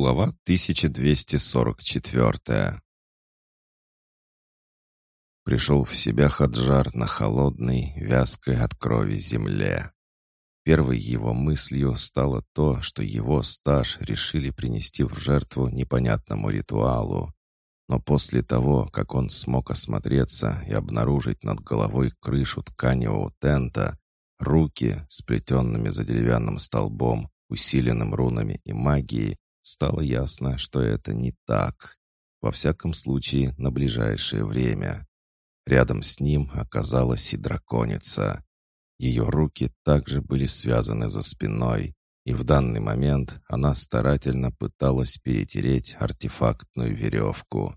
Глава 1244 Пришел в себя Хаджар на холодной, вязкой от крови земле. Первой его мыслью стало то, что его стаж решили принести в жертву непонятному ритуалу. Но после того, как он смог осмотреться и обнаружить над головой крышу тканевого тента, руки, сплетенными за деревянным столбом, усиленным рунами и магией, стало ясно, что это не так. Во всяком случае, на ближайшее время. Рядом с ним оказалась и драконица. Ее руки также были связаны за спиной, и в данный момент она старательно пыталась перетереть артефактную веревку.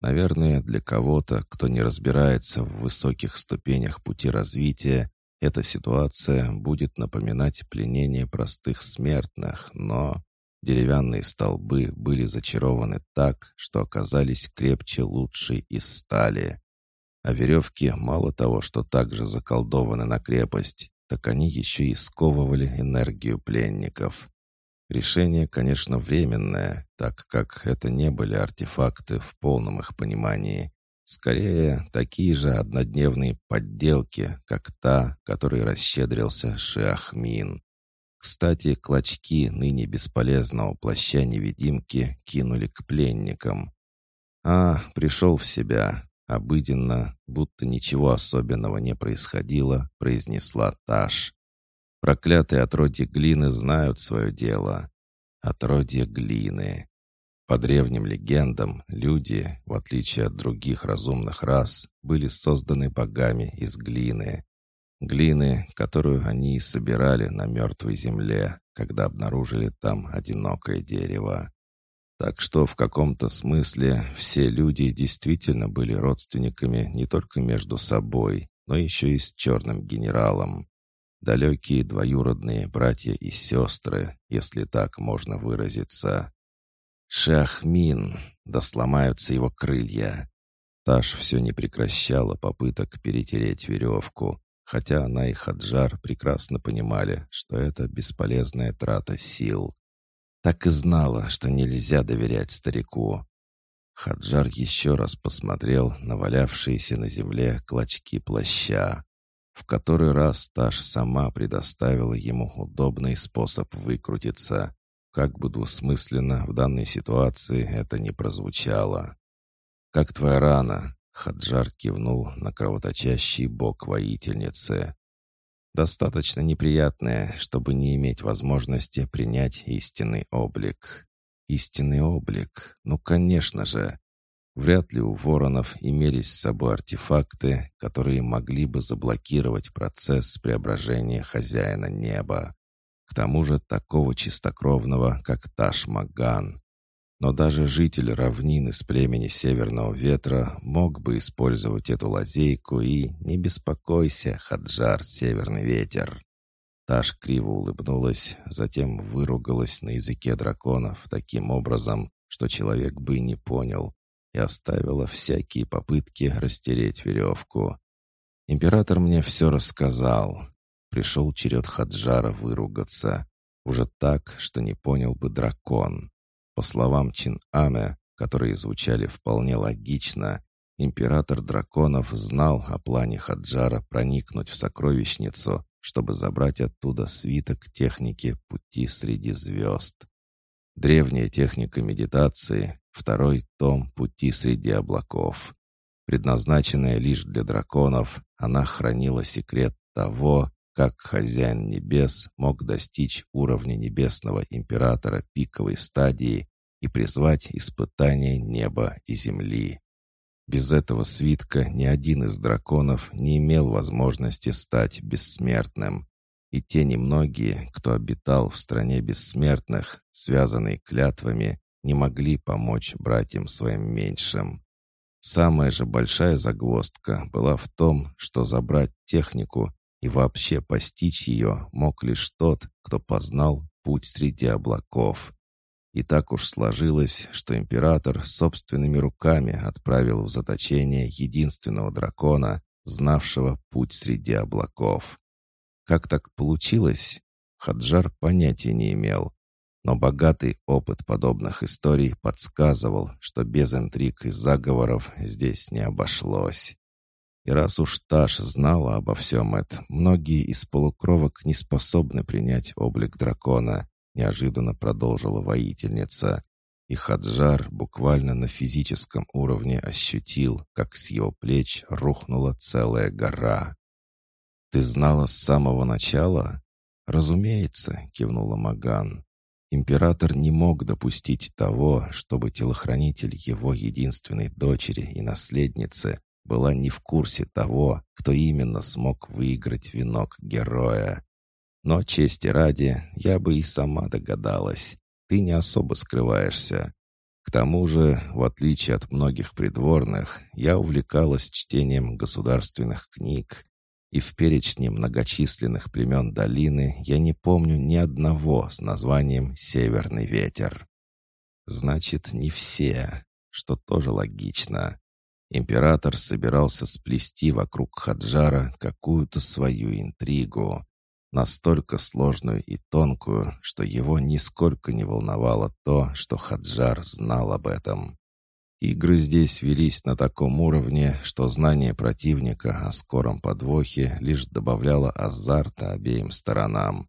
Наверное, для кого-то, кто не разбирается в высоких ступенях пути развития, эта ситуация будет напоминать пленение простых смертных, но деревянные столбы были зачарованы так, что оказались крепче лучшей из стали. А веревки мало того, что также заколдованы на крепость, так они еще и сковывали энергию пленников. Решение, конечно, временное, так как это не были артефакты в полном их понимании. Скорее, такие же однодневные подделки, как та, которой расщедрился Шиахмин. Кстати, клочки ныне бесполезного плаща-невидимки кинули к пленникам. А, пришел в себя. Обыденно, будто ничего особенного не происходило, произнесла Таш. Проклятые отродья глины знают свое дело. Отродья глины. По древним легендам, люди, в отличие от других разумных рас, были созданы богами из глины. Глины, которую они и собирали на мертвой земле, когда обнаружили там одинокое дерево. Так что в каком-то смысле все люди действительно были родственниками не только между собой, но еще и с черным генералом. Далекие двоюродные братья и сестры, если так можно выразиться. Шахмин, да сломаются его крылья. Таш все не прекращала попыток перетереть веревку, хотя она и Хаджар прекрасно понимали, что это бесполезная трата сил. Так и знала, что нельзя доверять старику. Хаджар еще раз посмотрел на валявшиеся на земле клочки плаща. В который раз Таш сама предоставила ему удобный способ выкрутиться. Как бы двусмысленно в данной ситуации это не прозвучало. «Как твоя рана?» — Хаджар кивнул на кровоточащий бок воительницы. «Достаточно неприятное, чтобы не иметь возможности принять истинный облик». «Истинный облик? Ну, конечно же!» Вряд ли у воронов имелись с собой артефакты, которые могли бы заблокировать процесс преображения хозяина неба. К тому же такого чистокровного, как Таш-Маган. Но даже житель равнины с племени Северного Ветра мог бы использовать эту лазейку и «Не беспокойся, Хаджар, Северный Ветер». Таш криво улыбнулась, затем выругалась на языке драконов таким образом, что человек бы не понял, и оставила всякие попытки растереть веревку. Император мне все рассказал. Пришел черед Хаджара выругаться. Уже так, что не понял бы дракон. По словам Чин-Аме, которые звучали вполне логично, император драконов знал о плане Хаджара проникнуть в сокровищницу, чтобы забрать оттуда свиток техники пути среди звезд. Древняя техника медитации, второй том пути среди облаков. Предназначенная лишь для драконов, она хранила секрет того, как хозяин небес мог достичь уровня небесного императора пиковой стадии и призвать испытание неба и земли. Без этого свитка ни один из драконов не имел возможности стать бессмертным. И те немногие, кто обитал в стране бессмертных, связанные клятвами, не могли помочь братьям своим меньшим. Самая же большая загвоздка была в том, что забрать технику и вообще постичь ее мог лишь тот, кто познал путь среди облаков. И так уж сложилось, что император собственными руками отправил в заточение единственного дракона, знавшего путь среди облаков. Как так получилось? Хаджар понятия не имел. Но богатый опыт подобных историй подсказывал, что без интриг и заговоров здесь не обошлось. И раз уж Таш знала обо всем этом, многие из полукровок не способны принять облик дракона, неожиданно продолжила воительница. И Хаджар буквально на физическом уровне ощутил, как с его плеч рухнула целая гора. «Ты знала с самого начала?» «Разумеется», — кивнула Маган. Император не мог допустить того, чтобы телохранитель его единственной дочери и наследницы была не в курсе того, кто именно смог выиграть венок героя. Но чести ради, я бы и сама догадалась. Ты не особо скрываешься. К тому же, в отличие от многих придворных, я увлекалась чтением государственных книг, и в перечне многочисленных племен долины я не помню ни одного с названием «Северный ветер». Значит, не все, что тоже логично. Император собирался сплести вокруг Хаджара какую-то свою интригу, настолько сложную и тонкую, что его нисколько не волновало то, что Хаджар знал об этом. Игры здесь велись на таком уровне, что знание противника о скором подвохе лишь добавляло азарта обеим сторонам.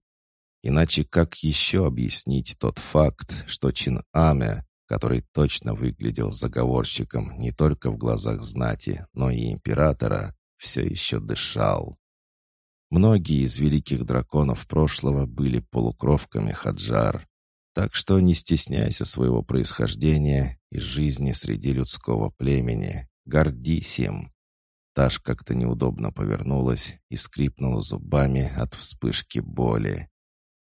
Иначе как еще объяснить тот факт, что Чин Аме который точно выглядел заговорщиком не только в глазах знати, но и императора, все еще дышал. Многие из великих драконов прошлого были полукровками Хаджар, так что не стесняйся своего происхождения и жизни среди людского племени. Гордись им. Таш как-то неудобно повернулась и скрипнула зубами от вспышки боли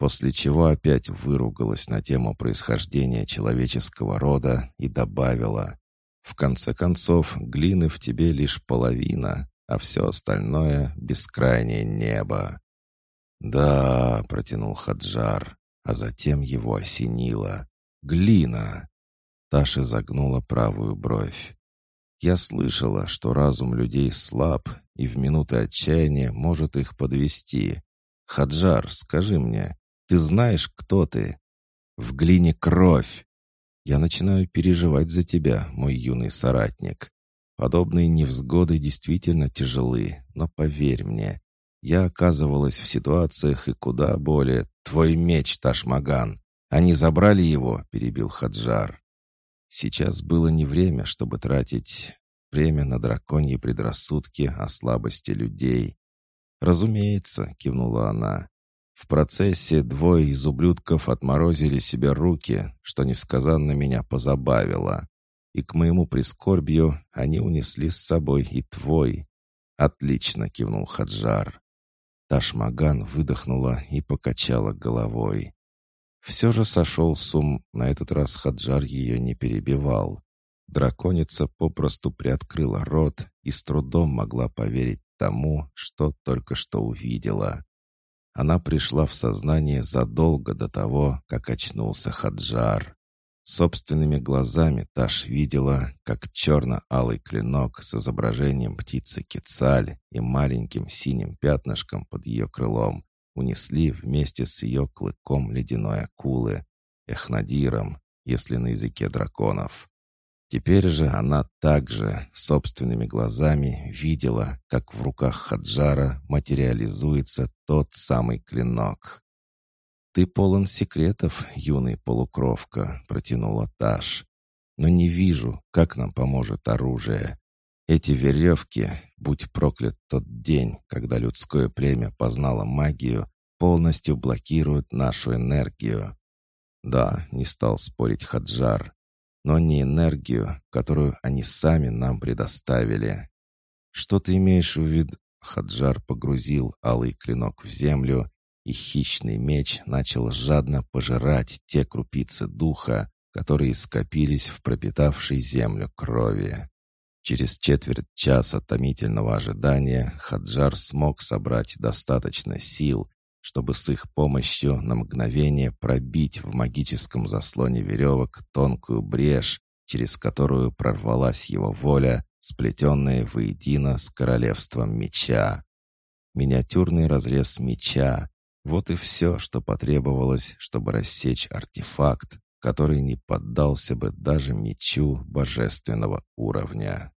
после чего опять выругалась на тему происхождения человеческого рода и добавила, «В конце концов, глины в тебе лишь половина, а все остальное — бескрайнее небо». «Да», — протянул Хаджар, а затем его осенило. «Глина!» Таша загнула правую бровь. «Я слышала, что разум людей слаб и в минуты отчаяния может их подвести. Хаджар, скажи мне, ты знаешь, кто ты. В глине кровь. Я начинаю переживать за тебя, мой юный соратник. Подобные невзгоды действительно тяжелы, но поверь мне, я оказывалась в ситуациях и куда более... Твой меч, Ташмаган! Они забрали его, перебил Хаджар. Сейчас было не время, чтобы тратить время на драконьи предрассудки о слабости людей. «Разумеется», — кивнула она, в процессе двое из ублюдков отморозили себе руки, что несказанно меня позабавило. И к моему прискорбию они унесли с собой и твой. «Отлично!» — кивнул Хаджар. Ташмаган выдохнула и покачала головой. Все же сошел с ум, на этот раз Хаджар ее не перебивал. Драконица попросту приоткрыла рот и с трудом могла поверить тому, что только что увидела. Она пришла в сознание задолго до того, как очнулся Хаджар. Собственными глазами Таш видела, как черно-алый клинок с изображением птицы Кецаль и маленьким синим пятнышком под ее крылом унесли вместе с ее клыком ледяной акулы, эхнадиром, если на языке драконов. Теперь же она также собственными глазами видела, как в руках Хаджара материализуется тот самый клинок. «Ты полон секретов, юный полукровка», — протянула Таш. «Но не вижу, как нам поможет оружие. Эти веревки, будь проклят тот день, когда людское племя познало магию, полностью блокируют нашу энергию». «Да», — не стал спорить Хаджар, но не энергию, которую они сами нам предоставили. Что ты имеешь в виду? Хаджар погрузил алый клинок в землю, и хищный меч начал жадно пожирать те крупицы духа, которые скопились в пропитавшей землю крови. Через четверть часа томительного ожидания Хаджар смог собрать достаточно сил, чтобы с их помощью на мгновение пробить в магическом заслоне веревок тонкую брешь, через которую прорвалась его воля, сплетенная воедино с королевством меча. Миниатюрный разрез меча, Вот и все, что потребовалось, чтобы рассечь артефакт, который не поддался бы даже мечу божественного уровня.